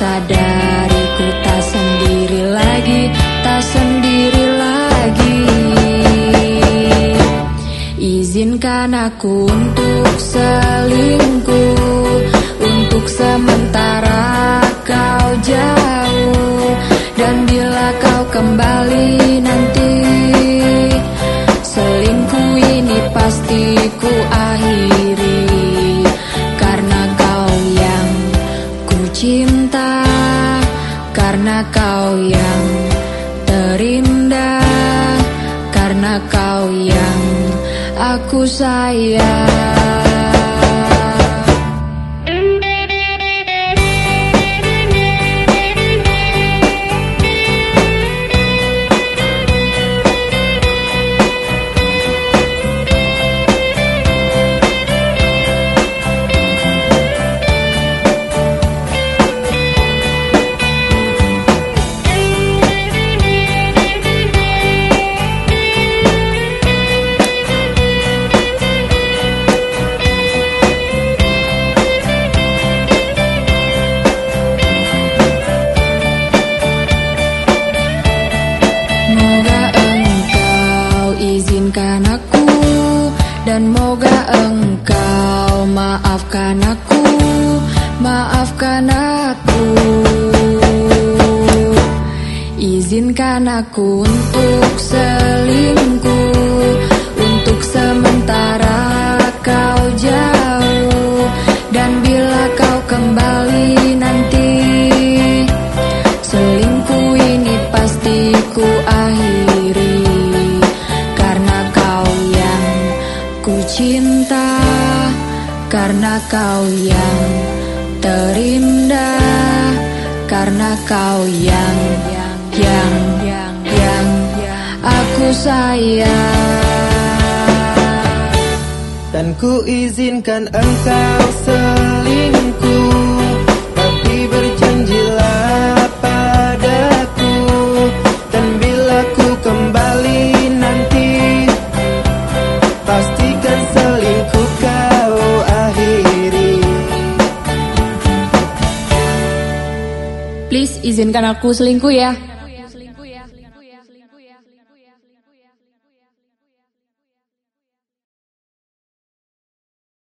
sadari ku tak sendiri lagi Tak sendiri lagi. Izinkan aku untuk selingkuh Untuk sementara kau jauh. Dan bila kau kembali terindah Karena kau yang aku sayang dan moga engkau maafkan aku maafkan aku. Izinkan aku untuk selingkuh karena kau yang terindah Karena kau yang yang yang yang, aku sayang. Dan ku izinkan engkau selingkuh izinkan aku selingkuh ya